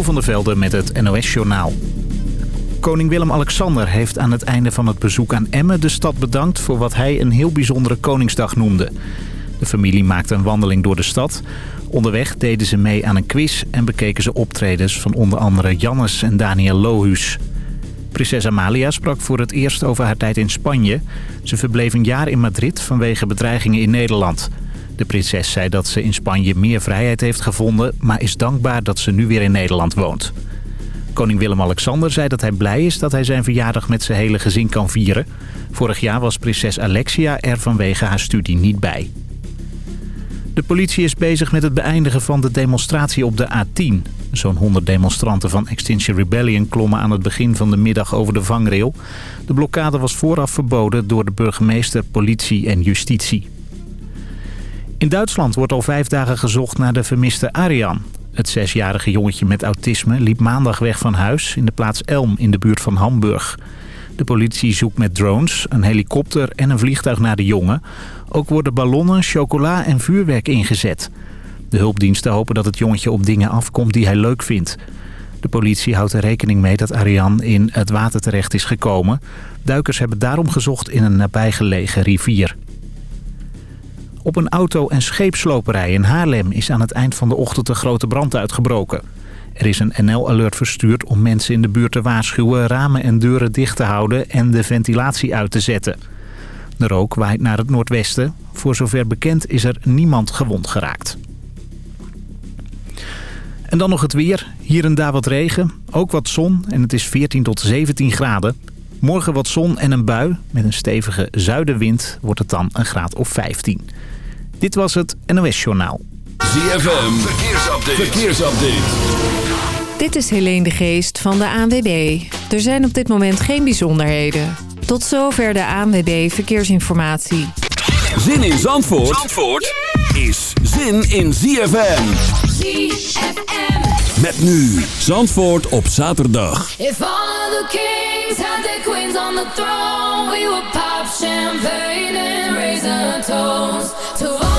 Van der Velde met het NOS-journaal. Koning Willem-Alexander heeft aan het einde van het bezoek aan Emmen de stad bedankt voor wat hij een heel bijzondere Koningsdag noemde. De familie maakte een wandeling door de stad. Onderweg deden ze mee aan een quiz en bekeken ze optredens van onder andere Jannes en Daniel Lohuus. Prinses Amalia sprak voor het eerst over haar tijd in Spanje. Ze verbleef een jaar in Madrid vanwege bedreigingen in Nederland. De prinses zei dat ze in Spanje meer vrijheid heeft gevonden... maar is dankbaar dat ze nu weer in Nederland woont. Koning Willem-Alexander zei dat hij blij is dat hij zijn verjaardag met zijn hele gezin kan vieren. Vorig jaar was prinses Alexia er vanwege haar studie niet bij. De politie is bezig met het beëindigen van de demonstratie op de A10. Zo'n 100 demonstranten van Extinction Rebellion klommen aan het begin van de middag over de vangrail. De blokkade was vooraf verboden door de burgemeester, politie en justitie. In Duitsland wordt al vijf dagen gezocht naar de vermiste Arian. Het zesjarige jongetje met autisme liep maandag weg van huis in de plaats Elm in de buurt van Hamburg. De politie zoekt met drones, een helikopter en een vliegtuig naar de jongen. Ook worden ballonnen, chocola en vuurwerk ingezet. De hulpdiensten hopen dat het jongetje op dingen afkomt die hij leuk vindt. De politie houdt er rekening mee dat Ariane in het water terecht is gekomen. Duikers hebben daarom gezocht in een nabijgelegen rivier. Op een auto- en scheepsloperij in Haarlem is aan het eind van de ochtend een grote brand uitgebroken. Er is een NL-alert verstuurd om mensen in de buurt te waarschuwen ramen en deuren dicht te houden en de ventilatie uit te zetten. De rook waait naar het noordwesten. Voor zover bekend is er niemand gewond geraakt. En dan nog het weer. Hier en daar wat regen, ook wat zon en het is 14 tot 17 graden. Morgen wat zon en een bui. Met een stevige zuidenwind wordt het dan een graad of 15. Dit was het NOS Journaal. ZFM, verkeersupdate. verkeersupdate. Dit is Helene de Geest van de ANWB. Er zijn op dit moment geen bijzonderheden. Tot zover de ANWB Verkeersinformatie. Zin in Zandvoort, Zandvoort is zin in ZFM. ZFM. Met nu Zandvoort op zaterdag. If all the kings had their queens on the throne, we would pop champagne and raise a toast to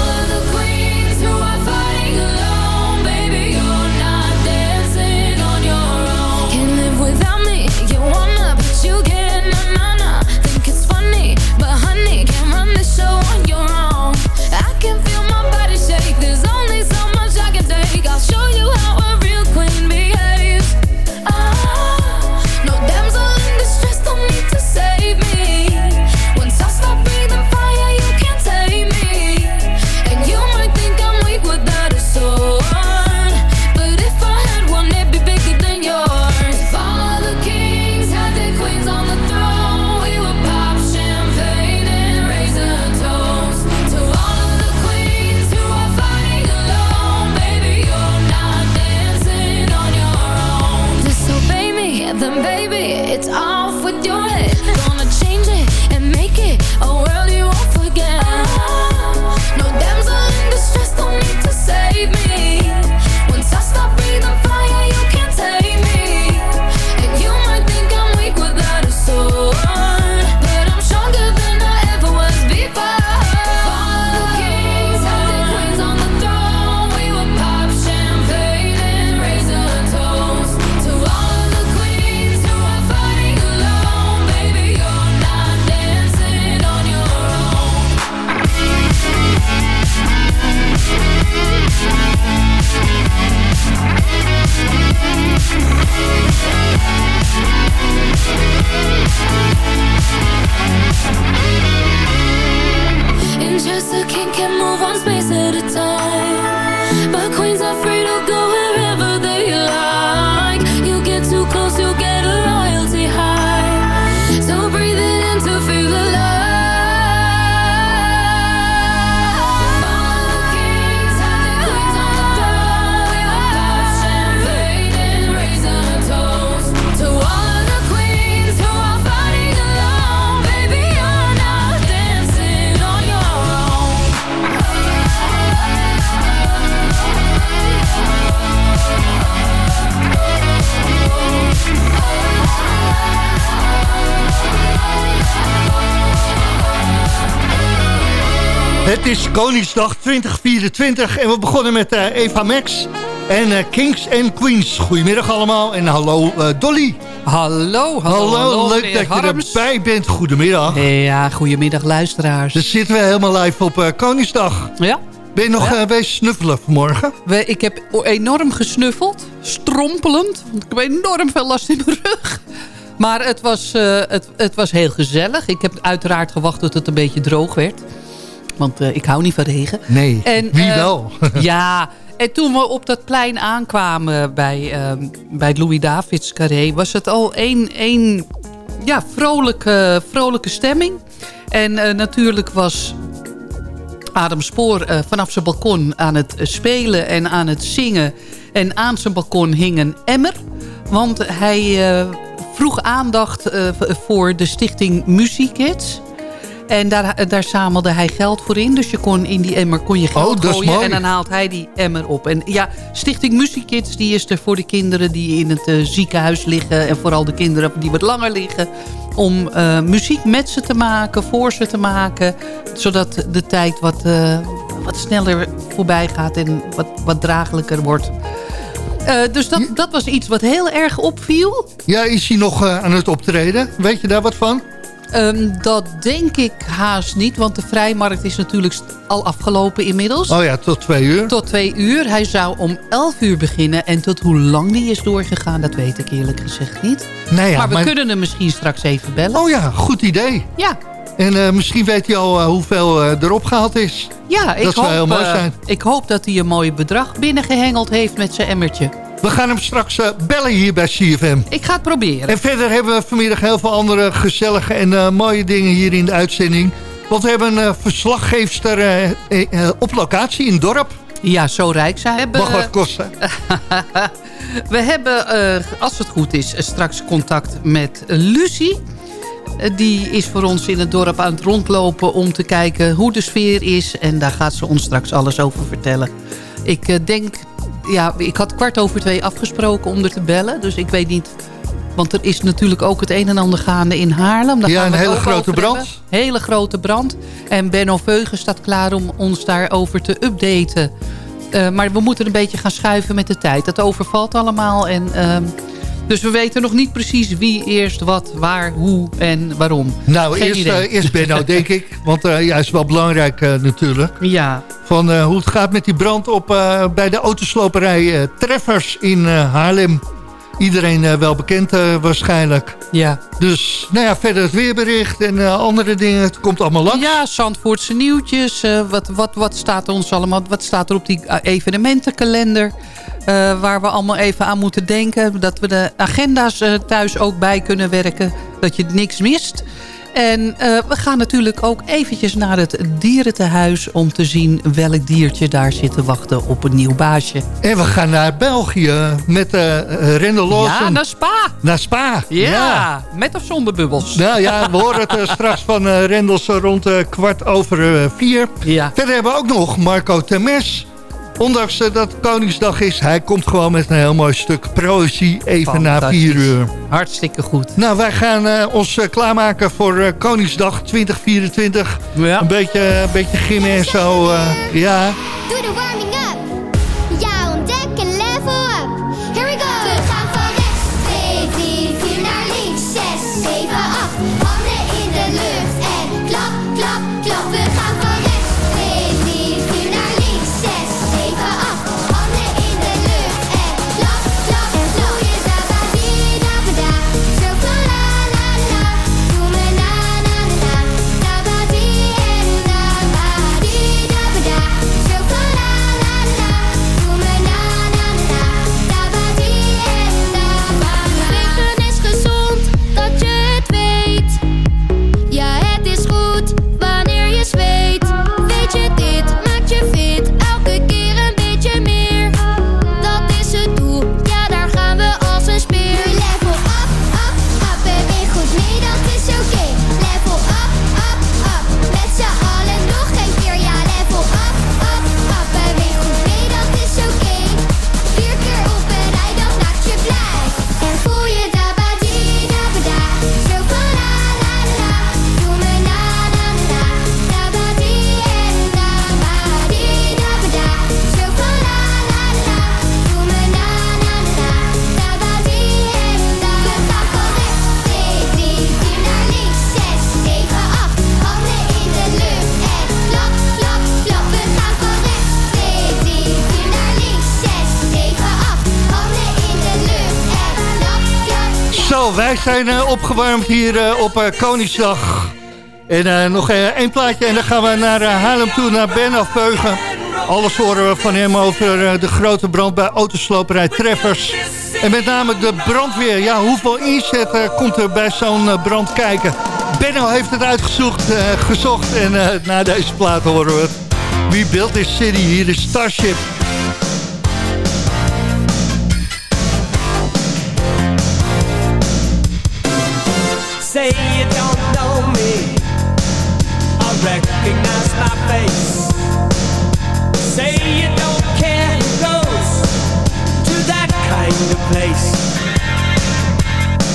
Koningsdag 2024 en we begonnen met eh, Eva Max. En Kings en Queens. Goedemiddag allemaal en hallo Dolly. Hallo, hallo, hallo. leuk dat je erbij bent. Goedemiddag. Ja, goedemiddag luisteraars. Dan zitten we helemaal live op Koningsdag. Ja. Ben je nog ja. uh, snuffelen vanmorgen? We, ik heb enorm gesnuffeld. Strompelend. Want ik heb enorm veel last in mijn rug. Maar het was, het, het was heel gezellig. Ik heb uiteraard gewacht tot het een beetje droog werd. Want uh, ik hou niet van regen. Nee, en, wie wel? ja, en toen we op dat plein aankwamen bij, bij het Louis Davids Carré... was het al één, één ja, vrolijke, vrolijke stemming. En natuurlijk was Adam Spoor uh, vanaf zijn balkon aan het spelen en aan het zingen. En aan zijn balkon hing een emmer. Want hij uh, vroeg aandacht voor de stichting Muziekids. En daar, daar zamelde hij geld voor in. Dus je kon in die emmer kon je geld oh, gooien. En dan haalt hij die emmer op. En ja, Stichting Muziekids die is er voor de kinderen die in het ziekenhuis liggen. En vooral de kinderen die wat langer liggen om uh, muziek met ze te maken, voor ze te maken. Zodat de tijd wat, uh, wat sneller voorbij gaat en wat, wat draaglijker wordt. Uh, dus dat, dat was iets wat heel erg opviel. Ja, is hij nog aan het optreden? Weet je daar wat van? Um, dat denk ik haast niet, want de vrijmarkt is natuurlijk al afgelopen inmiddels. Oh ja, tot twee uur. Tot twee uur. Hij zou om elf uur beginnen. En tot hoe lang die is doorgegaan, dat weet ik eerlijk gezegd niet. Nee, ja, maar we kunnen hem misschien straks even bellen. Oh ja, goed idee. Ja. En uh, misschien weet hij al uh, hoeveel uh, erop gehaald is. Ja, ik dat hoop, zou heel mooi zijn. ik hoop dat hij een mooi bedrag binnengehengeld heeft met zijn emmertje. We gaan hem straks uh, bellen hier bij CFM. Ik ga het proberen. En verder hebben we vanmiddag heel veel andere gezellige en uh, mooie dingen hier in de uitzending. Want we hebben een uh, verslaggeefster op locatie in het dorp. Ja, zo rijk zijn. Hebben, Mag wat kosten. we hebben, als het goed is, straks contact met Lucie. Die is voor ons in het dorp aan het rondlopen om te kijken hoe de sfeer is. En daar gaat ze ons straks alles over vertellen. Ik denk ja, ik had kwart over twee afgesproken om er te bellen. Dus ik weet niet... Want er is natuurlijk ook het een en ander gaande in Haarlem. Daar ja, een hele grote brand. Hebben. Hele grote brand. En Benno Veugen staat klaar om ons daarover te updaten. Uh, maar we moeten een beetje gaan schuiven met de tijd. Dat overvalt allemaal. En, uh, dus we weten nog niet precies wie eerst wat, waar, hoe en waarom. Nou, eerst, uh, eerst Benno, denk ik. Want uh, ja, is wel belangrijk natuurlijk. Ja. Van hoe het gaat met die brand op, bij de autosloperij Treffers in Haarlem. Iedereen wel bekend waarschijnlijk. Ja. Dus, nou ja, verder het weerbericht en andere dingen. Het komt allemaal langs. Ja, Zandvoortse nieuwtjes. wat, wat, wat staat er ons allemaal, wat staat er op die evenementenkalender? waar we allemaal even aan moeten denken. Dat we de agenda's thuis ook bij kunnen werken. Dat je niks mist. En uh, we gaan natuurlijk ook eventjes naar het dierentehuis... om te zien welk diertje daar zit te wachten op een nieuw baasje. En we gaan naar België met uh, Rendel Lawson. Ja, naar Spa. Naar Spa, ja. ja. Met of zonder bubbels. Nou ja, we horen het uh, straks van uh, Rendels rond kwart over vier. Ja. Verder hebben we ook nog Marco Temes... Ondanks uh, dat Koningsdag is, hij komt gewoon met een heel mooi stuk proëzie even na vier uur. Hartstikke goed. Nou, wij gaan uh, ons uh, klaarmaken voor Koningsdag 2024. Ja. Een beetje, een beetje gimmen en zo, ja. Doe de zijn eh, opgewarmd hier eh, op eh, Koningsdag. En nog één plaatje en dan gaan we naar Haarlem toe, naar Benno Afbeugen. Alles horen we van hem over de grote brand bij autosloperij Treffers. En met name de brandweer. Ja, hoeveel inzet komt er bij zo'n brand kijken? Benno heeft het uitgezocht gezocht en na deze plaat horen we het. We built this city, hier is Starship. place.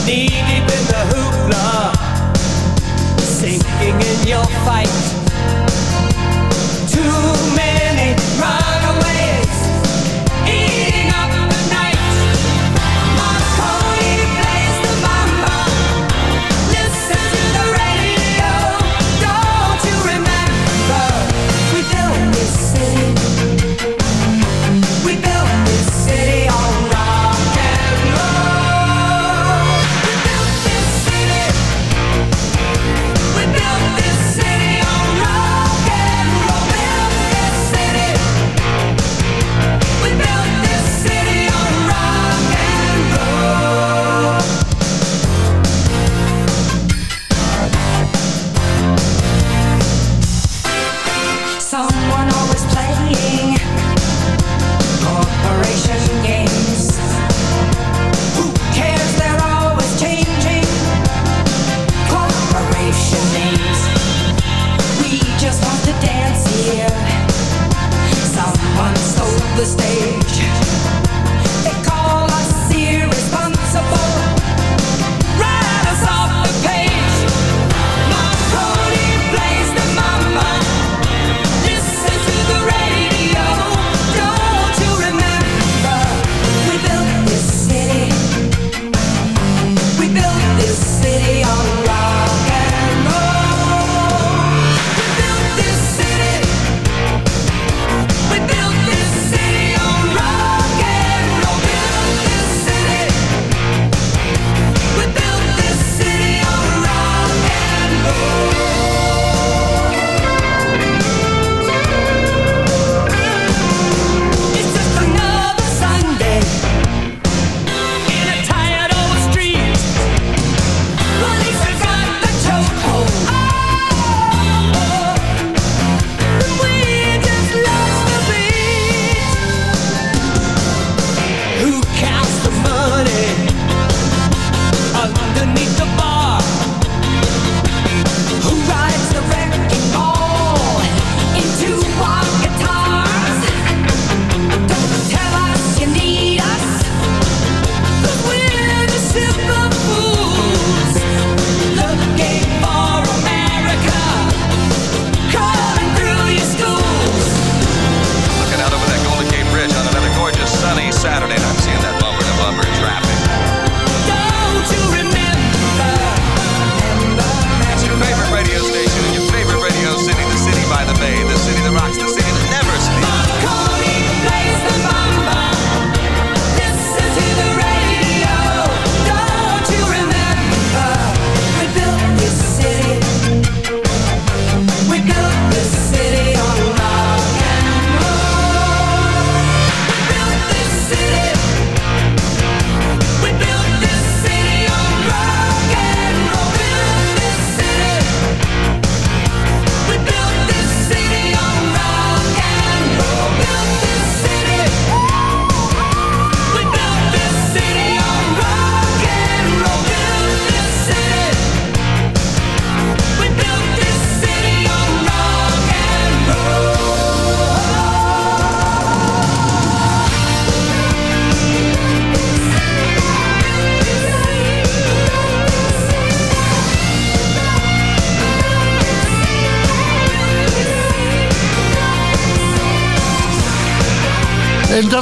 Knee deep in the hoopla Sinking in your fight.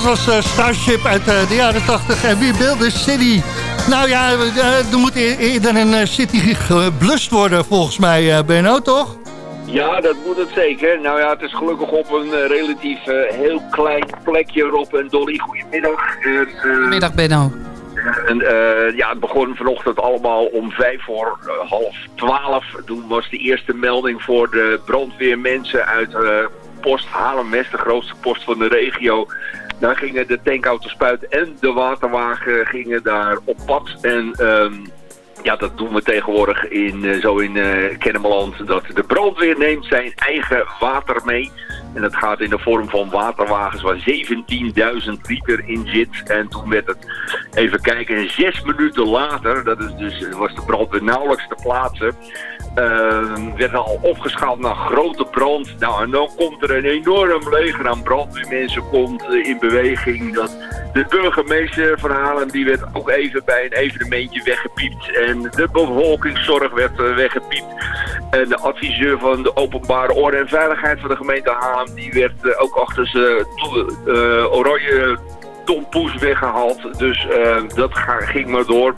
was eh, Starship uit eh, de jaren 80 en wie beeldde City. Nou ja, eh, er moet e-, eerder een city geblust worden volgens mij, Benno, toch? Ja, dat moet het zeker. Nou ja, het is gelukkig op een relatief heel klein plekje, Rob en Dolly. Goedemiddag. Goedemiddag, Benno. En, ja, het begon vanochtend allemaal om vijf voor uh, half twaalf. Toen was de eerste melding voor de brandweermensen uit uh, post Haarlem-West, de grootste post van de regio. Daar gingen de tankauto's en de waterwagen gingen daar op pad. En ehm, ja, dat doen we tegenwoordig in, eh, zo in Kennemerland. Dat de brandweer neemt zijn eigen water mee. En dat gaat in de vorm van waterwagens waar 17.000 liter in zit. En toen werd het, even kijken, zes minuten later, dat is dus, was de brandweer nauwelijks te plaatsen, werd al opgeschaald naar grote brand. Nou, en dan komt er een enorm leger aan brandweermensen komt eh, in beweging. Dat de burgemeester van Haarlem, die werd ook even bij een evenementje weggepiept. En de bevolkingszorg werd eh, weggepiept. En de adviseur van de openbare orde en veiligheid van de gemeente Haarlem, die werd eh, ook achter zijn eh, oranje tompoes weggehaald. Dus dat ging maar door.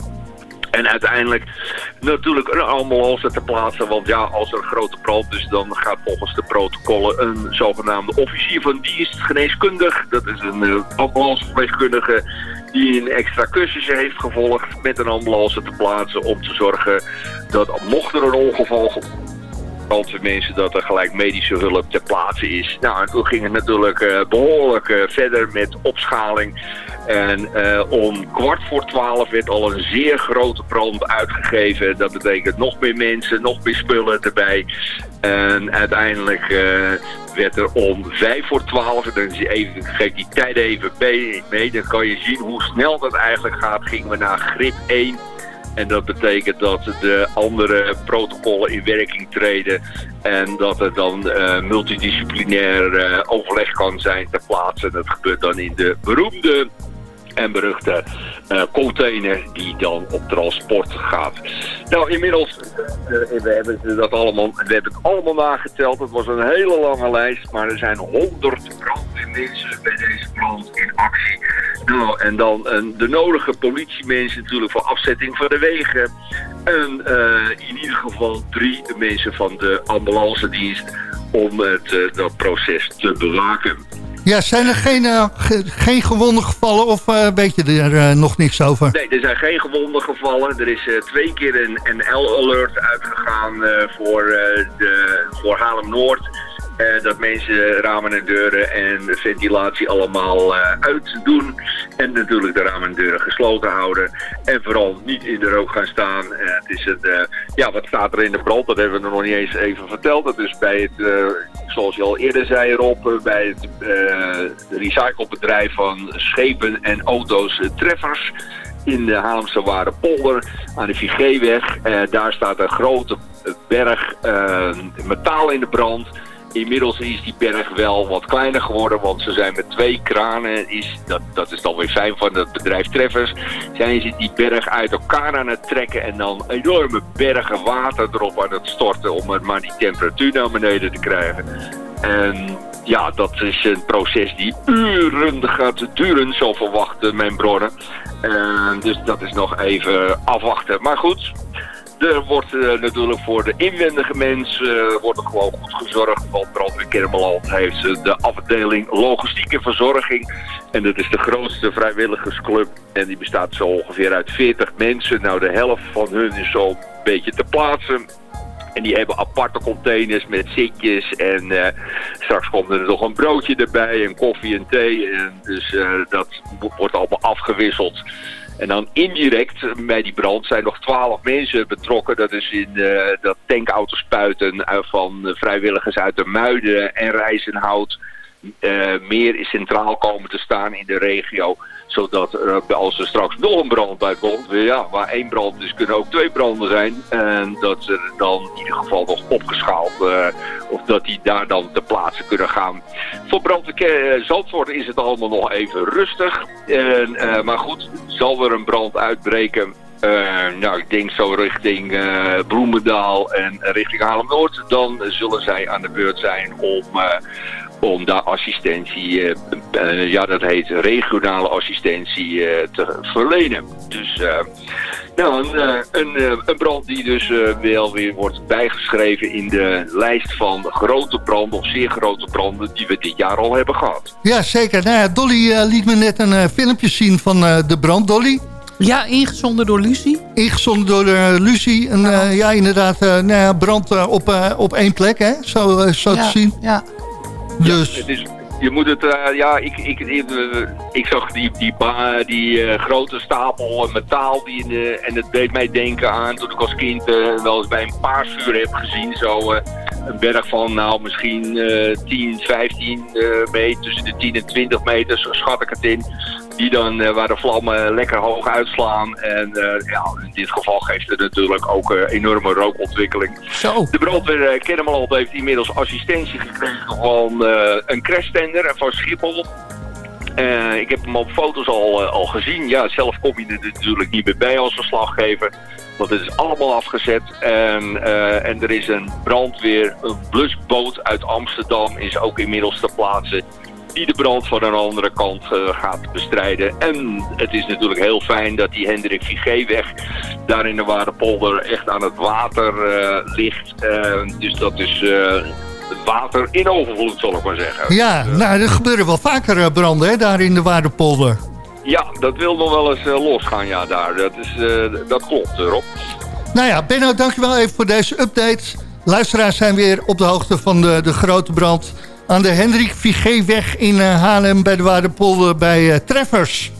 En uiteindelijk natuurlijk een ambulance te plaatsen. Want ja, als er een grote brand is, dan gaat volgens de protocollen een zogenaamde officier van dienst geneeskundig. Dat is een uh, ambulanceverpleegkundige die een extra cursus heeft gevolgd met een ambulance te plaatsen. Om te zorgen dat mocht er een ongeval brandweermensen dat er gelijk medische hulp ter plaatse is. Nou, en toen ging het natuurlijk eh, behoorlijk eh, verder met opschaling. En eh, om kwart voor twaalf werd al een zeer grote brand uitgegeven. Dat betekent nog meer mensen, nog meer spullen erbij. En uiteindelijk werd er om vijf voor twaalf, en dan even, geef die tijd even mee, dan kan je zien hoe snel dat eigenlijk gaat. Gingen we naar grip 1. En dat betekent dat de andere protocollen in werking treden. En dat er dan eh, multidisciplinair eh, overleg kan zijn ter plaatse. En dat gebeurt dan in de beroemde en beruchte eh, container die dan op transport gaat. Nou, inmiddels, eh, we hebben dat allemaal, we hebben het allemaal nageteld. Het was een hele lange lijst, maar er zijn honderd brandweermensen bij deze brand in actie. Nou, en dan de nodige politiemensen natuurlijk voor afzetting van de wegen. En in ieder geval drie mensen van de ambulance dienst om het, dat proces te bewaken. Ja, zijn er geen, eh, ge- geen gewonden gevallen of eh, weet je er eh, nog niks over? Nee, er zijn geen gewonden gevallen. Er is twee keer een NL-alert uitgegaan eh, voor, de, voor Haarlem-Noord. Eh, dat mensen ramen en deuren en ventilatie allemaal eh, uitdoen. En natuurlijk de ramen en deuren gesloten houden. En vooral niet in de rook gaan staan. Eh, het is het, ja, wat staat er in de brand? Dat hebben we nog niet eens even verteld. Dat is bij het, zoals je al eerder zei Rob, bij het recyclebedrijf van schepen en auto's Treffers in de Haarlemse Waardepolder aan de Vigeweg. Eh daar staat een grote berg metaal in de brand. Inmiddels is die berg wel wat kleiner geworden, want ze zijn met twee kranen, is, dat, dat is dan weer fijn van het bedrijf Treffers, zijn ze die berg uit elkaar aan het trekken en dan enorme bergen water erop aan het storten om er maar die temperatuur naar beneden te krijgen. En ja, dat is een proces die uren gaat duren, zo verwachten mijn bronnen. En dus dat is nog even afwachten. Maar goed, er wordt eh, natuurlijk voor de inwendige mens eh, wordt er gewoon goed gezorgd. Want Brandweer Kermeland heeft eh, de afdeling logistieke verzorging. En dat is de grootste vrijwilligersclub. En die bestaat zo ongeveer uit 40 mensen. Nou, de helft van hun is zo'n beetje te plaatsen. En die hebben aparte containers met zitjes. En straks komt er nog een broodje erbij en koffie en thee. En dus dat wo- wordt allemaal afgewisseld. En dan indirect bij die brand zijn nog twaalf mensen betrokken. Dat is in eh, dat tankauto's-spuiten eh, van vrijwilligers uit de Muiden en Rijzenhout. eh, meer is centraal komen te staan in de regio. Zodat als er straks nog een brand bij komt, ja, waar één brand is, kunnen ook twee branden zijn. En dat ze dan in ieder geval nog opgeschaald, eh, of dat die daar dan te plaatsen kunnen gaan. Voor brandweer eh, Zandvoort is het allemaal nog even rustig. En, eh, maar goed, zal er een brand uitbreken, nou, ik denk zo richting eh, Bloemendaal en richting Haarlem-Noord. Dan zullen zij aan de beurt zijn om, om daar assistentie, eh, eh, ja dat heet regionale assistentie, eh, te verlenen. Dus eh, nou, een, eh, een, een brand die dus eh, wel weer wordt bijgeschreven in de lijst van grote branden of zeer grote branden die we dit jaar al hebben gehad. Ja, zeker. Nou ja, Dolly eh, liet me net een eh, filmpje zien van eh, de brand. Dolly? Ja, ingezonden door Lucie. Ingezonden door uh, Lucie. En uh, ja, inderdaad, uh, nou ja, brand uh, op, op één plek, hè? Zo, zo ja, te zien. Ja. Dus. Ja, het is, je moet het, ja, ik, ik, ik, ik, zag die, die, die grote stapel metaal die in de, en het deed mij denken aan toen ik als kind wel eens bij een paasvuur heb gezien. Zo een berg van nou misschien 10, 15 meter, tussen de 10 en 20 meter, schat ik het in die dan uh, waar de vlammen lekker hoog uitslaan. En uh, ja, in dit geval geeft het natuurlijk ook uh, enorme rookontwikkeling. Zo. De brandweer uh, Kennemerland heeft inmiddels assistentie gekregen van een crashtender van Schiphol. ik heb hem op foto's al, al gezien. Ja, zelf kom je er natuurlijk niet meer bij als verslaggever. Want het is allemaal afgezet. En, en er is een brandweer, een blusboot uit Amsterdam is ook inmiddels ter plaatse die de brand van een andere kant uh, gaat bestrijden. En het is natuurlijk heel fijn dat die Hendrik Vigéweg daar in de Waardepolder echt aan het water uh, ligt. Uh, dus dat is water in overvloed, zal ik maar zeggen. Ja, nou, er gebeuren wel vaker branden hè, daar in de Waardepolder. Ja, dat wil nog wel eens losgaan, ja, daar. Dat, is, dat klopt, Rob. Nou ja, Benno, dankjewel even voor deze update. Luisteraars zijn weer op de hoogte van de, de grote brand aan de Hendrik Vigéweg in uh, Haarlem bij de Waardepolder bij uh, Treffers.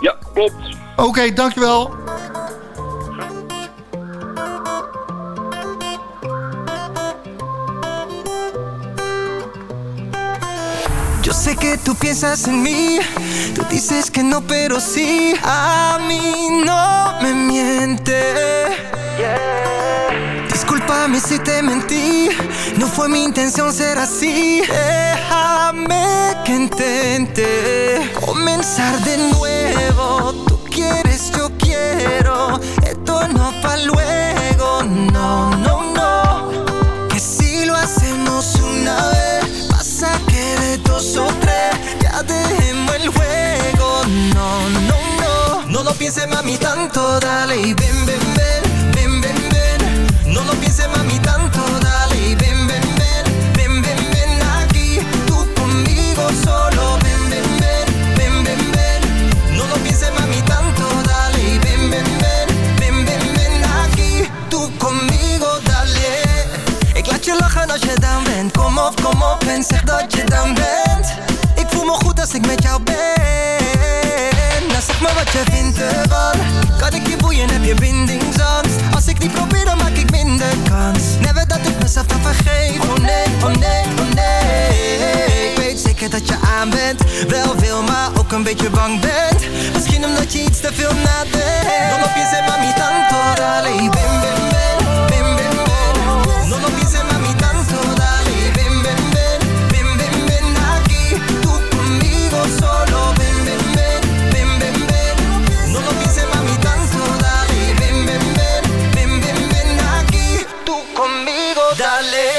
Ja, klopt. Oké, okay, dankjewel. Yo sé que tú piensas en mí, tú dices que no, pero sí, a mí no me miente. Yeah. Discúlpame si te mentí, no fue mi intención ser así. Déjame que intente comenzar de nuevo. Tú quieres, yo quiero, esto no pa' luego, no, no, no. Que si lo hacemos una vez, pasa que de dos o tres, ya dejemos el juego, no, no, no. No lo pienses mami tanto, dale y ven, ven, ven. Kom op, kom op en zeg dat je dan bent. Ik voel me goed als ik met jou ben. Nou zeg maar wat je vindt ervan. Kan ik je boeien, heb je bindingsangst? Als ik niet probeer, dan maak ik minder kans. Never dat ik mezelf dan vergeef. Oh nee, oh nee, oh nee. Ik weet zeker dat je aan bent. Wel wil, maar ook een beetje bang bent. Misschien omdat je iets te veel nadenkt. No lo pienses, mami, tanto, dale y ven, ven, ven. Ven, ven, ven. No lo pienses, mami, dale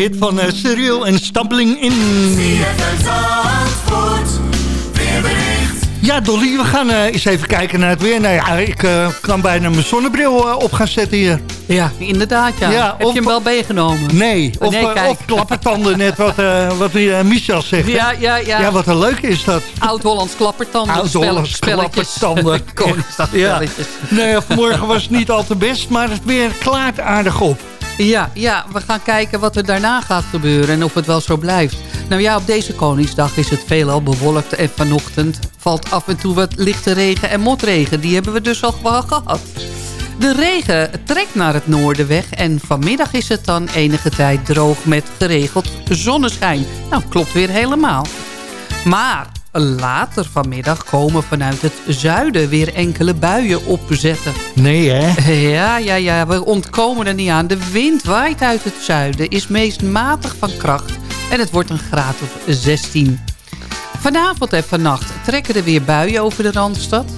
hit van uh, Cyril en Stumbling In. Ja, Dolly, we gaan eh, eens even kijken naar het weer. Nou ja, ik eh, kan bijna mijn zonnebril eh, op gaan zetten hier. Ja, inderdaad. Ja. Ja, Heb of- je hem wel meegenomen? Nee, of, Nee, eh, of klappertanden, net wat, eh wat eh, Michel zegt. Ja, ja, ja. Ja, wat een leuke is dat. Oud-Hollands klappertanden. Oud-Hollands klappertanden. Koningsdagspelletjes. Nee, vanmorgen was het niet al te best, maar het weer klaart aardig op. Ja, ja, we gaan kijken wat er daarna gaat gebeuren en of het wel zo blijft. Nou ja, op deze Koningsdag is het veelal bewolkt en vanochtend valt af en toe wat lichte regen en motregen. Die hebben we dus al gehad. De regen trekt naar het noorden weg en vanmiddag is het dan enige tijd droog met geregeld zonneschijn. Nou, klopt weer helemaal. Maar later vanmiddag komen vanuit het zuiden weer enkele buien opzetten. Nee, hè? Ja, ja, ja, we ontkomen er niet aan. De wind waait uit het zuiden, is meest matig van kracht en het wordt een graad of 16. Vanavond en vannacht trekken er weer buien over de Randstad.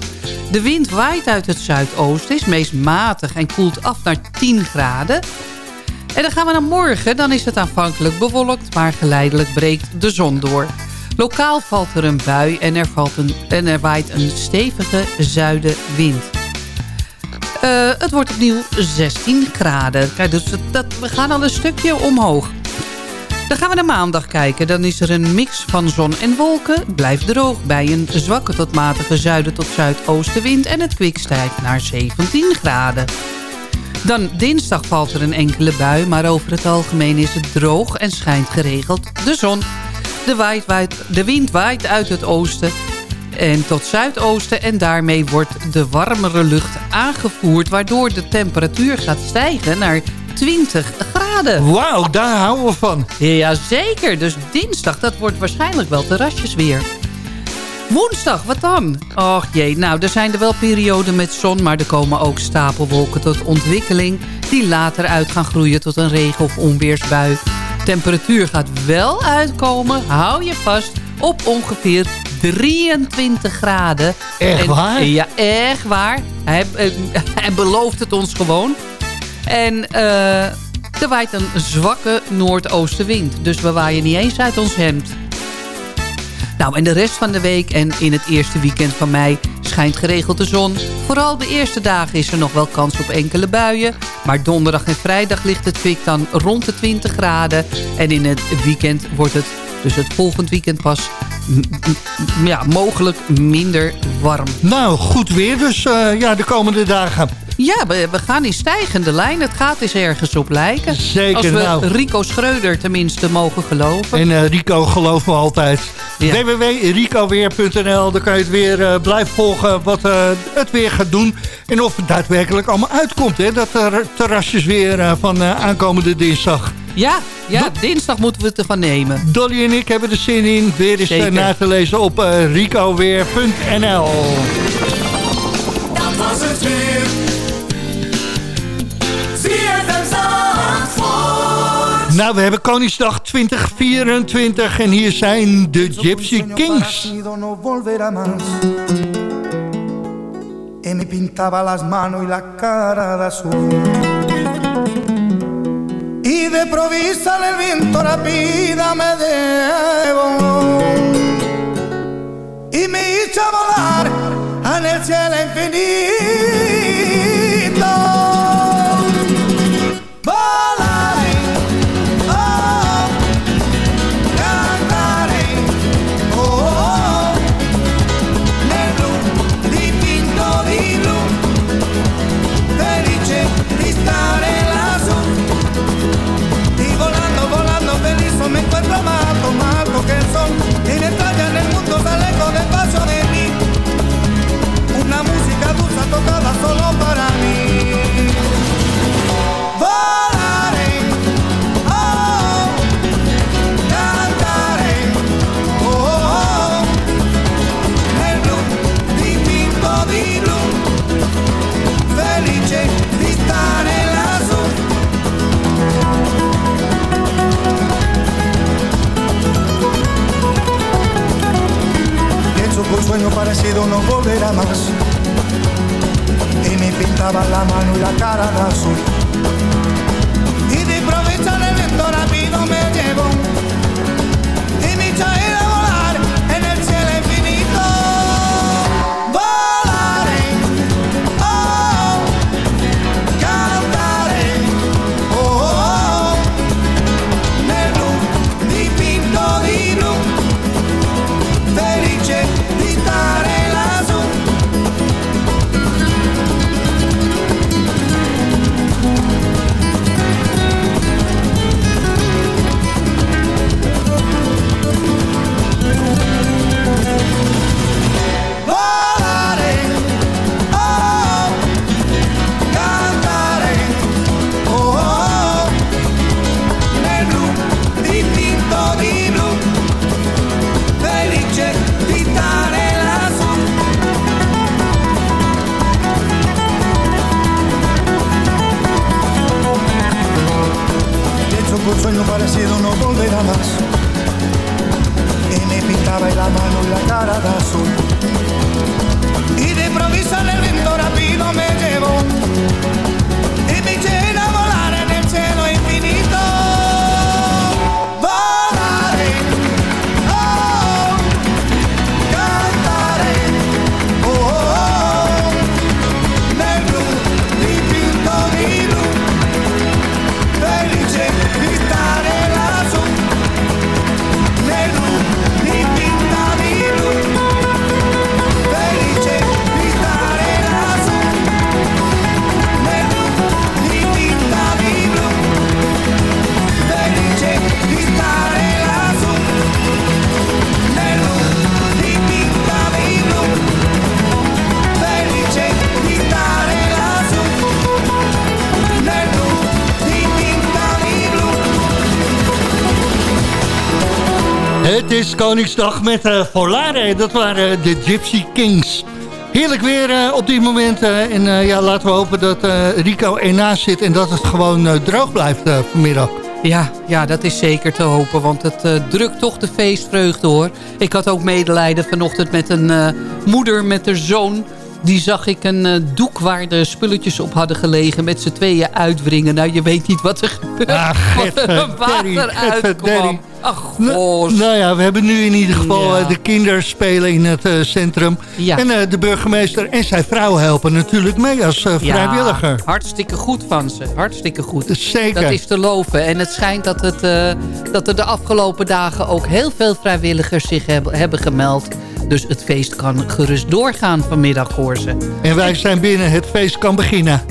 De wind waait uit het zuidoosten, is meest matig en koelt af naar 10 graden. En dan gaan we naar morgen, dan is het aanvankelijk bewolkt, maar geleidelijk breekt de zon door. Lokaal valt er een bui en er, valt een, en er waait een stevige zuidenwind. Eh, het wordt opnieuw 16 graden. Kijk, dus we gaan al een stukje omhoog. Dan gaan we naar maandag kijken. Dan is er een mix van zon en wolken. Blijft droog bij een zwakke tot matige zuiden tot zuidoostenwind. En het kwik stijgt naar 17 graden. Dan dinsdag valt er een enkele bui. Maar over het algemeen is het droog en schijnt geregeld de zon. De, waait, waait, de wind waait uit het oosten en tot zuidoosten. En daarmee wordt de warmere lucht aangevoerd... waardoor de temperatuur gaat stijgen naar 20 graden. Wauw, daar houden we van. Jazeker, dus dinsdag, dat wordt waarschijnlijk wel terrasjes weer. Woensdag, wat dan? Och jee, nou, er zijn er wel perioden met zon... maar er komen ook stapelwolken tot ontwikkeling... die later uit gaan groeien tot een regen- of onweersbui. Temperatuur gaat wel uitkomen, hou je vast, op ongeveer 23 graden. Echt En- waar? Ja, echt waar. Hij, eh, hij belooft het ons gewoon. En eh, er waait een zwakke noordoostenwind. Dus we waaien niet eens uit ons hemd. Nou, en de rest van de week en in het eerste weekend van mei schijnt geregeld de zon. Vooral de eerste dagen is er nog wel kans op enkele buien. Maar donderdag en vrijdag ligt het kwik dan rond de 20 graden. En in het weekend wordt het, dus het volgend weekend pas, ja, mogelijk minder warm. Nou, goed weer dus eh, ja, de komende dagen. Ja, we, we gaan in stijgende lijn. Het gaat eens ergens op lijken. Zeker, Als we nou. Rico Schreuder tenminste mogen geloven. En eh, Rico geloven we altijd. www.ricoweer.nl, daar kan je het weer eh, blijven volgen wat eh, het weer gaat doen. En of het daadwerkelijk allemaal uitkomt, hè, dat er terrasjes weer eh, van eh, aankomende dinsdag. Ja, ja dinsdag moeten we het ervan nemen. Dolly en ik hebben er zin in. Weer eens Zeker. na te lezen op ricoweer.nl. Dat was het weer. Nou, we hebben Koningsdag 2024 en hier zijn de Gypsy Kings. Y me pintaba las manos y la cara de azul. Y de provisa el viento rápida me debo. Y me hizo volar en el cielo infinito. time I was is Koningsdag met eh Volare. Dat waren de Gypsy Kings. Heerlijk weer eh, op dit moment. eh, en ja, laten we hopen dat Rico ernaast zit en dat het gewoon droog blijft vanmiddag. Ja, ja, dat is zeker te hopen, want het drukt toch de feestvreugde hoor. Ik had ook medelijden vanochtend met een moeder met haar zoon. Die zag ik een doek waar de spulletjes op hadden gelegen... met z'n tweeën uitwringen. Nou, je weet niet wat er gebeurt. Ah, wat er water uitkwam. Ach, Nou, nou ja, we hebben nu in ieder geval Ja. eh, de kinderen spelen in het eh, centrum. Ja. En eh, de burgemeester en zijn vrouw helpen natuurlijk mee als vrijwilliger. Ja, hartstikke goed van ze. Hartstikke goed. Zeker. Dat is te loven. En het schijnt dat, het, dat er de afgelopen dagen ook heel veel vrijwilligers zich hebben, hebben gemeld. Dus het feest kan gerust doorgaan vanmiddag, hoor ze. En wij zijn binnen, het feest kan beginnen.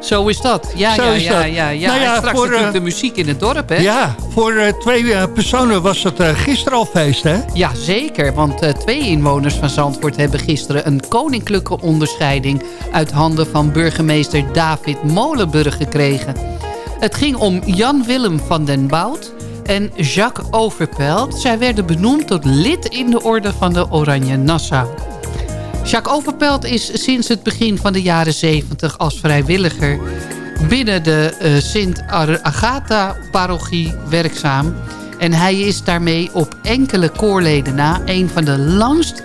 Zo is dat. Ja, Zo ja, is ja, dat. ja, ja. Nou ja, straks voor, natuurlijk eh, de muziek in het dorp, hè? Ja, voor eh, twee eh, personen was het gisteren al feest, hè? Ja, zeker. Want twee inwoners van Zandvoort hebben gisteren een koninklijke onderscheiding uit handen van burgemeester David Molenburg gekregen. Het ging om Jan Willem van den Bout en Jacques Overpelt. Zij werden benoemd tot lid in de orde van de Oranje Nassau. Jacques Overpelt is sinds het begin van de jaren 70 als vrijwilliger binnen de eh, Sint-Agatha-parochie werkzaam. En hij is daarmee op enkele koorleden na... een van de langst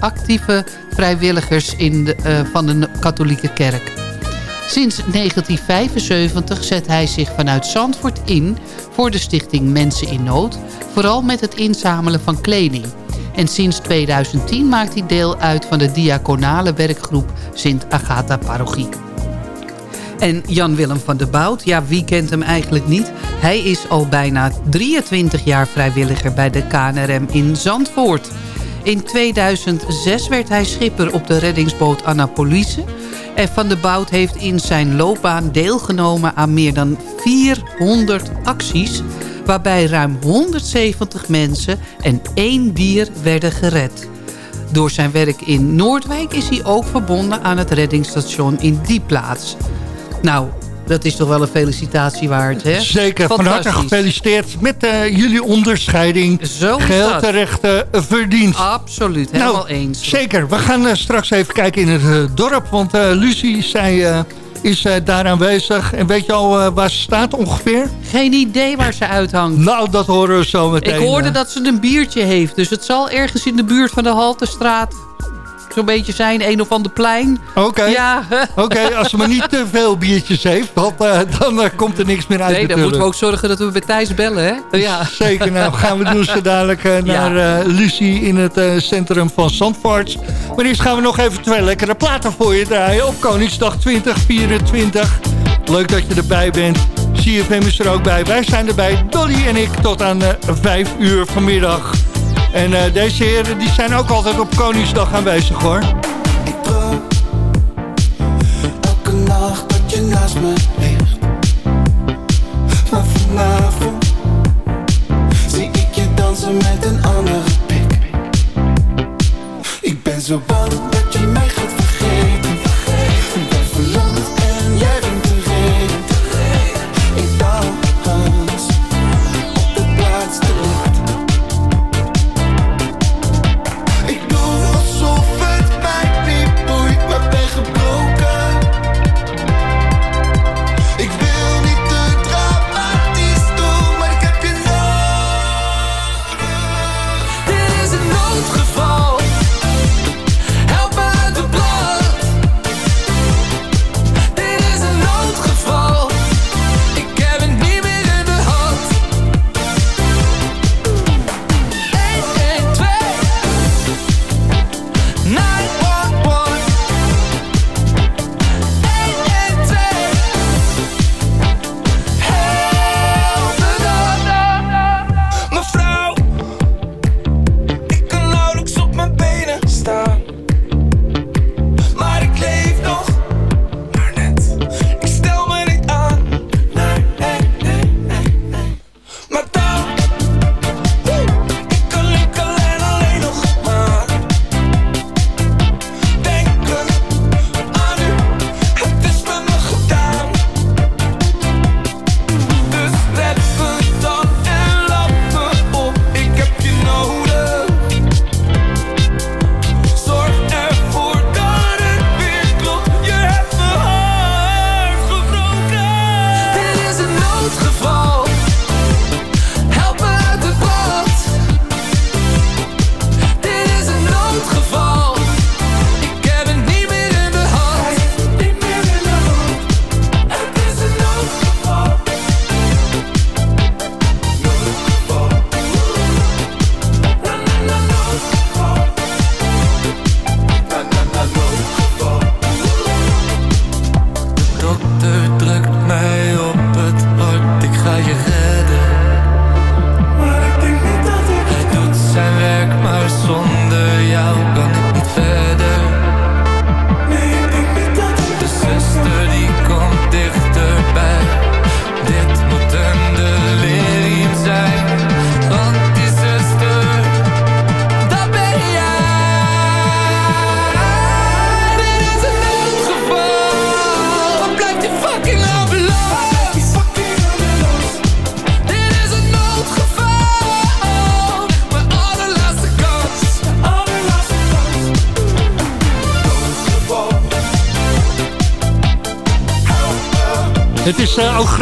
actieve vrijwilligers in de, eh, van de katholieke kerk. Sinds 1975 zet hij zich vanuit Zandvoort in... voor de stichting Mensen in Nood... vooral met het inzamelen van kleding. En sinds 2010 maakt hij deel uit van de diaconale werkgroep Sint-Agatha-parochie. En Jan-Willem van der Bout, ja, wie kent hem eigenlijk niet? Hij is al bijna 23 jaar vrijwilliger bij de KNRM in Zandvoort. In 2006 werd hij schipper op de reddingsboot Annapolise. En Van der Bout heeft in zijn loopbaan deelgenomen aan meer dan 400 acties... waarbij ruim 170 mensen en één dier werden gered. Door zijn werk in Noordwijk is hij ook verbonden aan het reddingsstation in die plaats. Nou, dat is toch wel een felicitatie waard, hè? Zeker, van harte gefeliciteerd met eh, jullie onderscheiding. Zo Geheel dat. terecht eh, verdiend. Absoluut, helemaal nou, eens. Zeker, we gaan eh, straks even kijken in het dorp. Want Lucie eh, is eh, daar aanwezig. En weet je al eh, waar ze staat ongeveer? Geen idee waar ze uithangt. Nou, dat horen we zo meteen. Ik hoorde eh. dat ze een biertje heeft. Dus het zal ergens in de buurt van de Haltestraat zo'n beetje zijn. Een of ander plein. Oké, Ja. Oké, als ze maar niet te veel biertjes heeft, dan, eh, dan eh, komt er niks meer uit Nee, dan moeten we ook zorgen dat we bij Thijs bellen, hè? Ja. Zeker, nou gaan we doen zo dadelijk eh, naar Lucie in het centrum van Zandvoort. Maar eerst gaan we nog even twee lekkere platen voor je draaien op Koningsdag 2024. Leuk dat je erbij bent. CFM is er ook bij. Wij zijn erbij, Dolly en ik, tot aan eh 5 uur vanmiddag. En eh, deze heren die zijn ook altijd op Koningsdag aanwezig hoor. Ik droom elke nacht dat je naast me ligt. Maar vanavond zie ik je dansen met een andere pik. Ik ben zo bang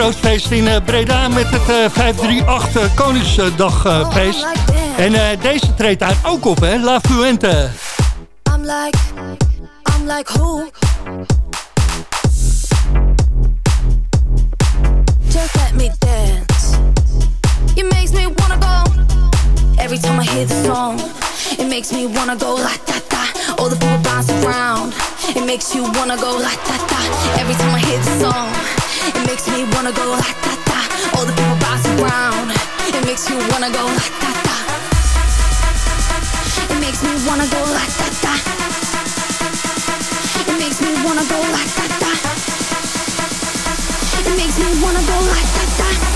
eh, groot feest in eh, Breda met het eh, 538 eh, Koningsdagfeest. en eh, deze treedt daar ook op, hè? La Fuente. I'm like, I'm like who? Just let me dance. It makes me wanna go. Every time I hear the song, it makes me wanna go la da da. All the people bounce around. It makes you wanna go la da da. Every time I hear the song, it makes me wanna go la da da. All the people bounce around. It makes you wanna go la da da. It makes me wanna go la da da. It makes me wanna go la da da. It makes me wanna go la da da.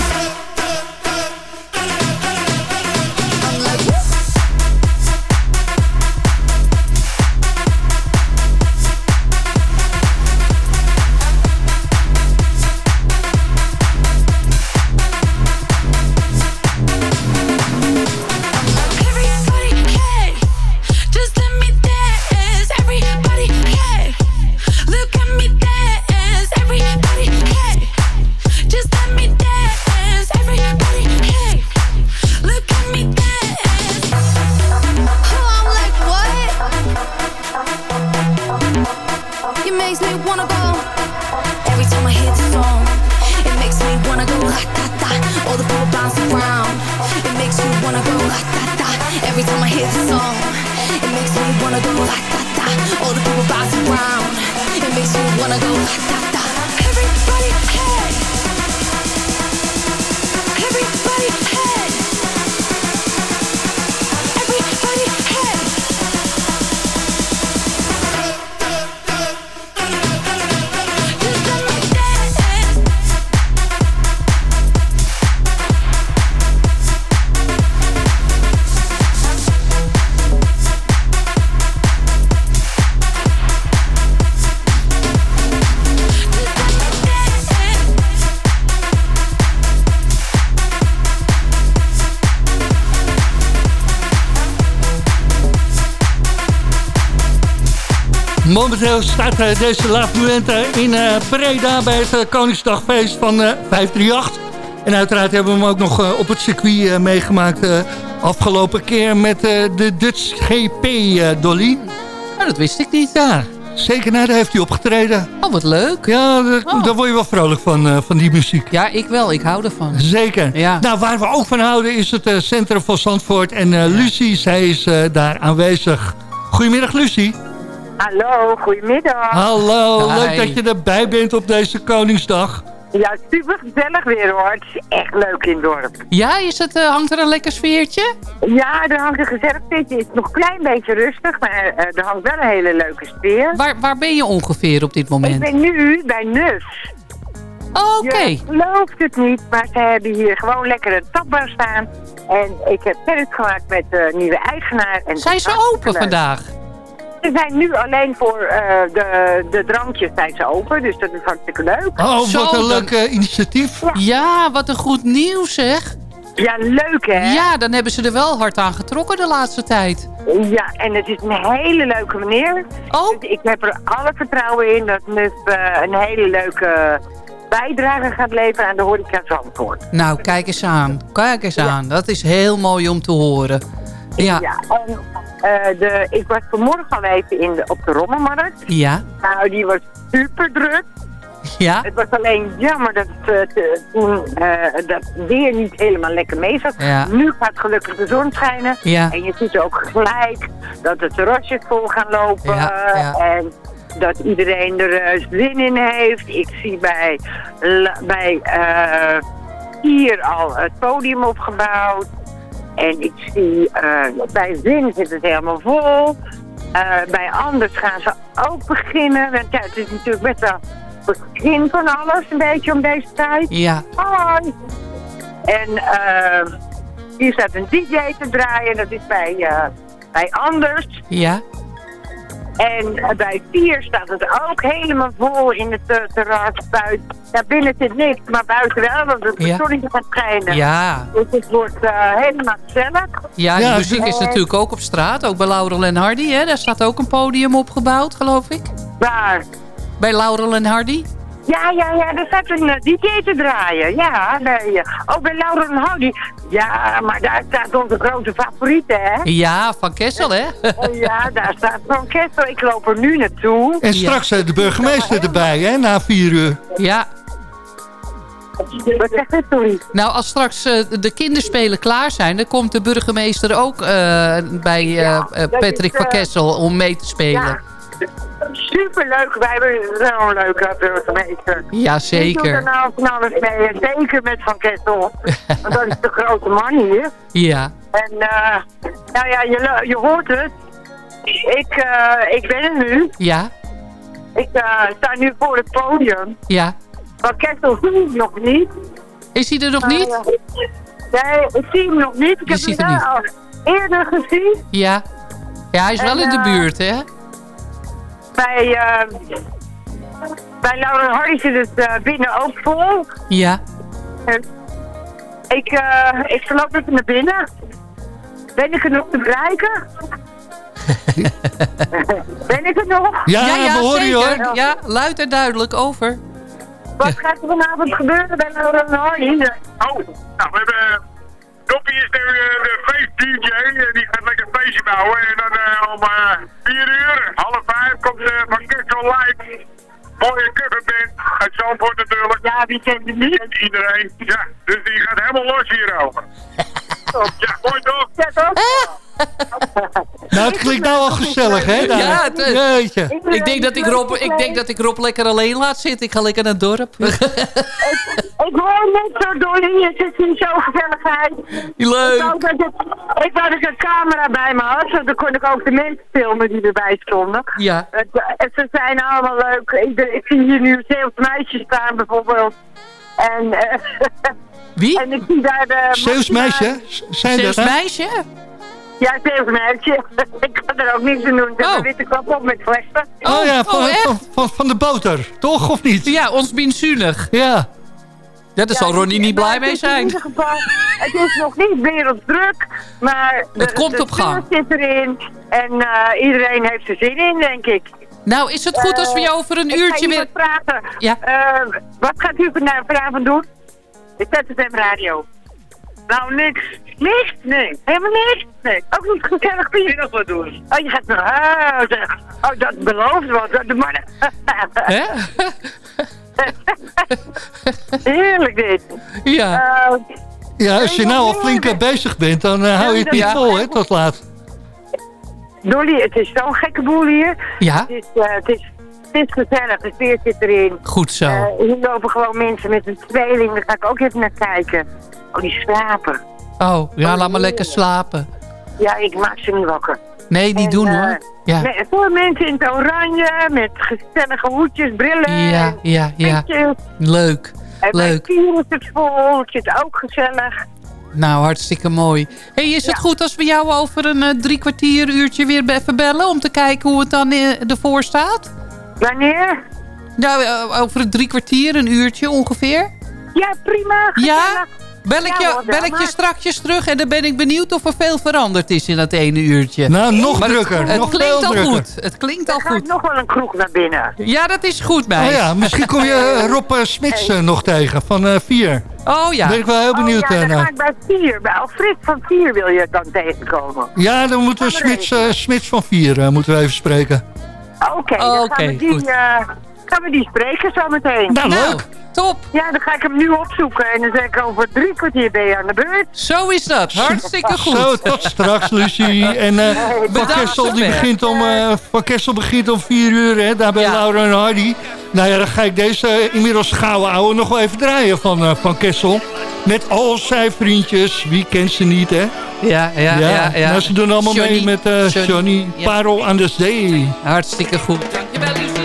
Momenteel staat eh, deze La Fuente in eh, Breda bij het eh, Koningsdagfeest van eh, 538. En uiteraard hebben we hem ook nog op het circuit meegemaakt afgelopen keer met de Dutch GP, Dolly. Oh, dat wist ik niet. Ja, zeker. Nou, daar heeft hij opgetreden. Oh, wat leuk. Ja, daar, Oh. daar word je wel vrolijk van, van die muziek. Ja, ik wel. Ik hou ervan. Zeker. Ja. Nou, waar we ook van houden is het Centrum van Zandvoort. En Lucie, zij is daar aanwezig. Goedemiddag, Lucie. Hallo, goedemiddag. Hallo, Hi. leuk dat je erbij bent op deze Koningsdag. Ja, super gezellig weer hoor. Het is echt leuk in het dorp. Ja, is het, eh, hangt er een lekker sfeertje? Ja, er hangt een gezellig sfeertje. Het is nog een klein beetje rustig, maar eh, er hangt wel een hele leuke sfeer. Waar, waar ben je ongeveer op dit Ik moment? ben nu bij Nus. Oh, Oké. Je gelooft het niet, maar ze hebben hier gewoon lekker een tapbar staan. En ik heb kennis gemaakt met de nieuwe eigenaar. En Zijn ze open leuk. vandaag? Ze zijn nu alleen voor eh, de, de drankjes zijn ze open, dus dat is hartstikke leuk. Oh, Zo, wat een leuk initiatief. Ja, wat een goed nieuws zeg. Ja, leuk hè? Ja, dan hebben ze er wel hard aan getrokken de laatste tijd. Ja, en het is een hele leuke meneer. Oh, Dus ik heb er alle vertrouwen in dat NUF eh, een hele leuke bijdrage gaat leveren aan de horeca Zandvoort. nou kijk eens aan. Kijk eens aan. Dat is heel mooi om te horen. Ja. Ja, en eh, de, ik was vanmorgen al even in de, op de Rommelmarkt. Ja. Nou, die was super druk. Ja. Het was alleen jammer dat het eh, toen eh, dat weer niet helemaal lekker mee zat. Ja. Nu gaat gelukkig de zon schijnen. Ja. En je ziet ook gelijk dat de terrasjes vol gaan lopen. Ja. En dat iedereen er eh, zin in heeft. Ik zie bij, bij eh, hier al het podium opgebouwd. En ik zie eh, bij Zin zit het helemaal vol. Eh, bij Anders gaan ze ook beginnen. Want ja, het is natuurlijk best wel begin van alles een beetje om deze tijd. Ja. Hoi! En eh, hier staat een DJ te draaien. Dat is bij, eh, bij Anders. Ja. En eh, bij Vier staat het ook helemaal vol in het eh, terras buiten. Ja, binnen zit niks, maar buiten wel, want het Ja. zonnetje gaat schijnen. Ja. Dus het wordt eh, helemaal gezellig. Ja, de Ja, muziek is natuurlijk ook op straat. Ook bij Laurel en Hardy. Hè? Daar staat ook een podium opgebouwd, geloof ik. Waar? Bij Laurel en Hardy. Ja, ja, ja, er staat een eh, DJ te draaien. Ja, bij, eh, ook bij Laura en Hardy. Ja, maar daar staat onze grote favoriet, hè? Ja, van Kessel, hè? Oh ja, daar staat Van Kessel. Ik loop er nu naartoe. En straks eh, de burgemeester erbij, hè, na vier uur. Ja. Wat zegt het, sorry? Nou, als straks de kinderspelen klaar zijn... dan komt de burgemeester ook eh, bij Patrick is, van Kessel om mee te spelen. Ja. Superleuk. Wij hebben zo'n leuke burgemeester. Ja, Die zeker. doet er nou van alles mee. Zeker met Van Kessel. Want dat is de grote man hier. Ja. En eh, nou ja, je, je hoort het. Ik, eh, ik ben er nu. Ja. Ik eh, sta nu voor het podium. Ja. Van Kessel zie ik nog niet. Is hij er nog niet? Nee, ik zie hem nog niet. Ik Je heb hem hem wel al eerder gezien. Ja. Ja, hij is wel in de buurt, hè? Bij, eh bij Laura Hardy zit het eh, binnen ook vol. Ja. Ik, eh ik verloop even naar binnen. Ben ik er nog te bereiken? ben ik er nog? Ja, we horen je, hoor. Ja, luid en duidelijk over. Wat gaat er vanavond gebeuren bij Laura Hardy? Oh, nou, we hebben... Doppie is nu eh, de feest-dj. en Die feestje bouwen. En dan eh, om eh, vier uur, half vijf, komt uh, Van Kessel Live. Mooie coverband uit Zandvoort natuurlijk. Ja, wie kent het niet? En iedereen. Ja, dus die gaat helemaal los hierover. ja, mooi toch? Ja, toch? Nou, het klinkt nou al gezellig, hè? daar. Ja, het, eh, Jeetje. Ik denk, dat ik, Rob, ik denk dat ik Rob lekker alleen laat zitten. Ik ga lekker naar het dorp. Ik hoor net zo Dolly, het is niet zo gezelligheid. Leuk. Ik wou, dat ik, ik wou dat ik een camera bij me had, want dan kon ik ook de mensen filmen die erbij stonden. Ja. Het, het, ze zijn allemaal leuk. Ik, ik zie hier nu Zeeuws meisjes staan bijvoorbeeld. En, eh, Wie? en ik zie daar de... Zeeuws meisje, zijn Zeeuws dat, hè? meisje? Ja, Zeeuws meisje. ik kan er ook niks aan doen. Oh. een witte kap op met vlechten. Oh, ja, van, oh, van, van, van de boter, toch? Of niet? Ja, ons binzunig. Ja. Ja, daar zal Ronnie niet blij mee zijn. geval, het is nog niet werelddruk, maar de, Het komt de op gang. zit erin en eh, iedereen heeft er zin in, denk ik. Nou, is het goed als we jou over een Ik ga uurtje weer... vragen, Ja. eh, wat gaat u vana- vanavond doen? Ik zet het even radio. Nou, niks. Niks? Nee. Helemaal niks? Nee. Ook niet gezellig bier nog wat doen. Oh, je gaat nog... Oh, zeg. oh dat belooft wat. De mannen... Hè? Heerlijk dit. Ja. Eh, Ja, als je nou al flink eh, bezig bent, dan eh, hou je het niet Ja. vol, hè, tot laat. Dolly, het is zo'n gekke boel hier. Ja? Het is, eh, het is, het is gezellig, de sfeer zit erin. Goed zo. Eh, hier lopen gewoon mensen met een tweeling, daar ga ik ook even naar kijken. Oh, die slapen. Oh, ja, laat maar lekker slapen. Ja, ik maak ze niet wakker. Nee, niet En, doen eh, hoor. Ja. met- voor mensen in het oranje, met gezellige hoedjes, brillen. Ja, ja, ja. Leuk. En Leuk. vier is het vol, het zit ook gezellig. Nou, hartstikke mooi. hey, is het goed als we jou over een eh, drie kwartier uurtje weer even bellen... om te kijken hoe het dan eh, ervoor staat? Wanneer? Nou, over een drie kwartier, een uurtje ongeveer. Ja, prima. Ja? Bel ik, hoor, bel ik je strakjes terug en dan ben ik benieuwd of er veel veranderd is in dat ene uurtje. Nou, nog Maar drukker, Het, nog klinkt al drukker. goed. Het klinkt al gaat goed. nog wel een kroeg naar binnen. Ja, dat is goed, Oh meis. ja, misschien kom je eh, Rob eh, Smits eh, nog tegen, van eh, Vier. Oh ja. Ben ik wel heel benieuwd oh, ja, dan ga naar. ik bij vier, bij Alfred van vier wil je dan tegenkomen. Ja, dan moeten we Smits, eh, Smits van Vier moeten we even spreken. Oké, dan Oké, gaan, we die, goed. eh, gaan we die spreken zometeen. Nou, Nou, leuk. top. Ja, dan ga ik hem nu opzoeken en dan zeg ik over drie kwartier ben je aan de beurt. Zo is dat. Hartstikke goed. Zo, tot straks, Lucie. En eh, Van Kessel, die begint om, eh, Van Kessel begint om vier uur, hè, daar bij Ja. Laura en Hardy. Nou ja, dan ga ik deze eh, inmiddels gouden ouwe nog wel even draaien van eh, Van Kessel. Met al zijn vriendjes, wie kent ze niet, hè? Ja, ja, ja. ja, Nou, ze doen allemaal Johnny. mee met eh, Johnny. Johnny, Ja. Parel aan de Zee. Hartstikke goed. Dankjewel, Lucie.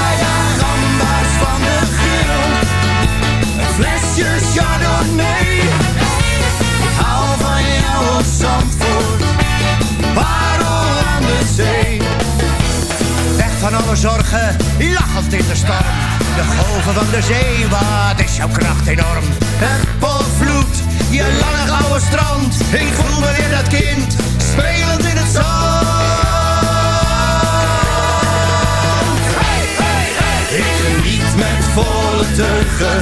Een flesje Chardonnay. Ik hou van jou op. Parel aan de zee. Weg van alle zorgen, lachend in de storm. De golven van de zee, wat is jouw kracht enorm? Het potvloed, je lange gouden strand. Ik voel me weer dat kind, spelend in het zand. Ik geniet met volle teugen,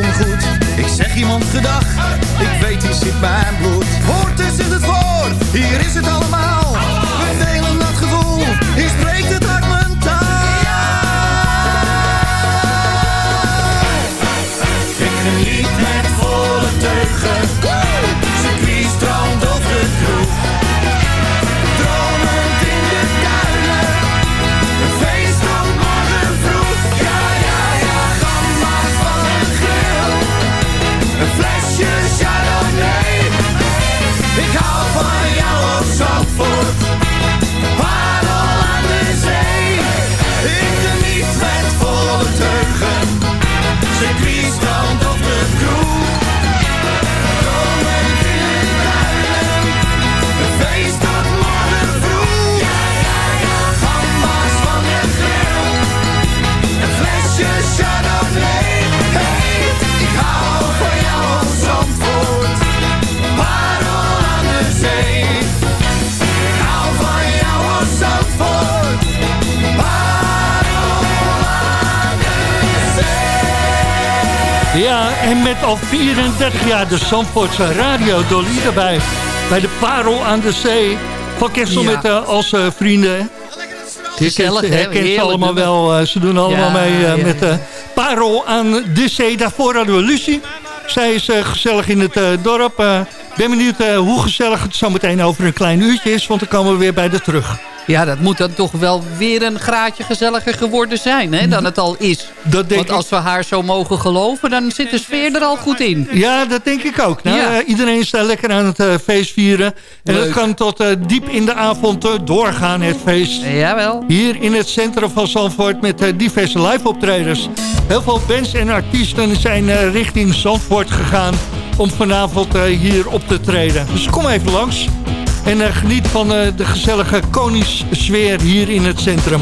Goed. Ik zeg iemand gedag, ik weet hier zit mijn bloed. Hoort in het voor, hier is het allemaal. We delen dat gevoel, hier spreekt het uit mijn taal. Ik geniet met volle teugen, en met al 34 jaar de Zandvoortse radio Dolly erbij. Bij de Parel aan de Zee. Van Kessel Ja. met eh, als vrienden. Gezellig, hè? herkent ze allemaal nummer. wel. eh, ze doen allemaal Ja, mee eh, met de Parel aan de Zee. Daarvoor hadden we Lucie. Zij is gezellig in het dorp. Ben benieuwd hoe gezellig het zo meteen over een klein uurtje is. Want dan komen we weer bij de terug. Ja, dat moet dan toch wel weer een graadje gezelliger geworden zijn hè, dan het al is. Dat denk Want als we haar zo mogen geloven, dan zit de sfeer er al goed in. Ja, dat denk ik ook. Nou, Ja. eh, iedereen is daar lekker aan het eh, feest vieren. En dat kan tot eh, diep in de avond doorgaan, het feest. Jawel. Hier in het centrum van Zandvoort met diverse live optredens. Heel veel bands en artiesten zijn richting Zandvoort gegaan... om vanavond hier op te treden. Dus kom even langs. En eh, geniet van eh, de gezellige koningssfeer hier in het centrum.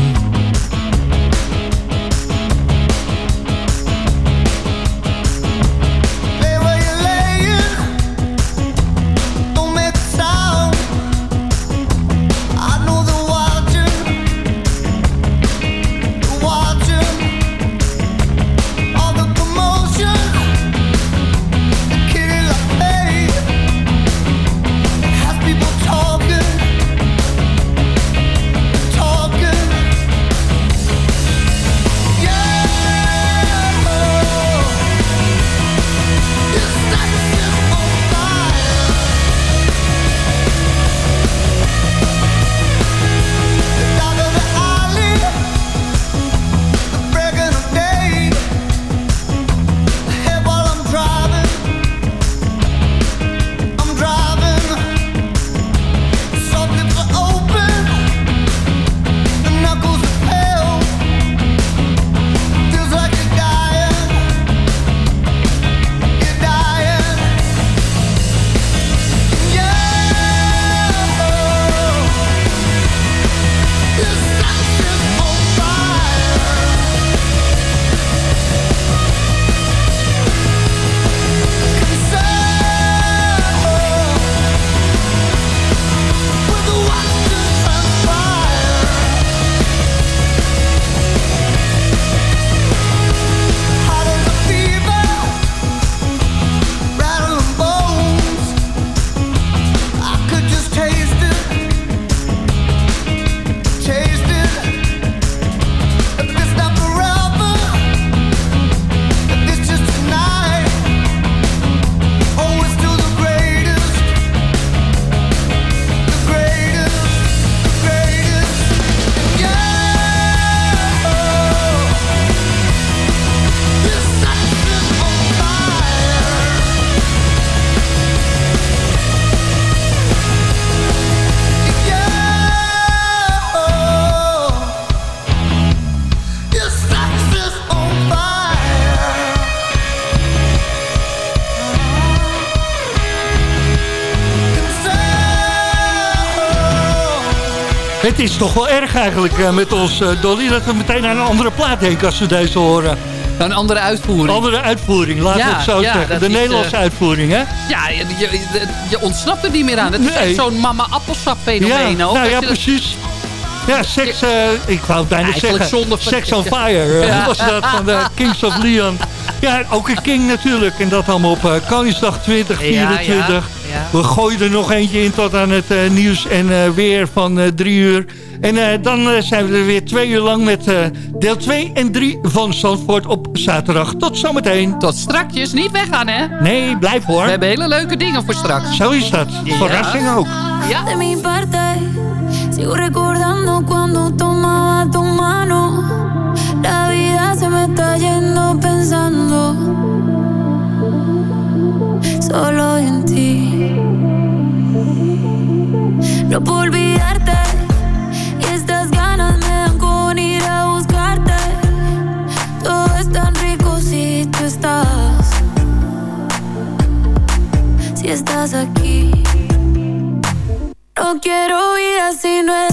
Het is toch wel erg eigenlijk eh, met ons, eh, Dolly... dat we meteen aan een andere plaat denken als we deze horen. Een andere uitvoering. Andere uitvoering, laten we Ja, het zo ja, zeggen. De is, Nederlandse eh, uitvoering, hè? Ja, je, je, je ontsnapt er niet meer aan. Het is Nee. echt zo'n mama appelsap fenomeen ja, ook. nou ja, precies. Ja, seks, eh, ik wou het bijna Eigenlijk zeggen. zonder- Sex on Fire eh, Ja. was dat van de Kings of Leon. Ja, ook een king natuurlijk. En dat allemaal op eh, Koningsdag 2024. We gooien er nog eentje in tot aan het eh, nieuws en eh, weer van eh, drie uur. En eh, dan eh, zijn we er weer twee uur lang met eh, deel 2 en 3 van Zandvoort op zaterdag. Tot zometeen. Tot strakjes, niet weggaan hè. Nee, blijf hoor. We hebben hele leuke dingen voor straks. Zo is dat. Ja. Verrassing ook. Ja. De mi parte, sigo recordando cuando tomaba tu mano. La vida se me está yendo pensando solo en ti. No puedo olvidarte y estas ganas me dan con ir a buscarte. Todo es tan rico si tú estás, si estás aquí. No quiero vida si no es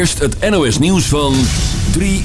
eerst het NOS nieuws van 3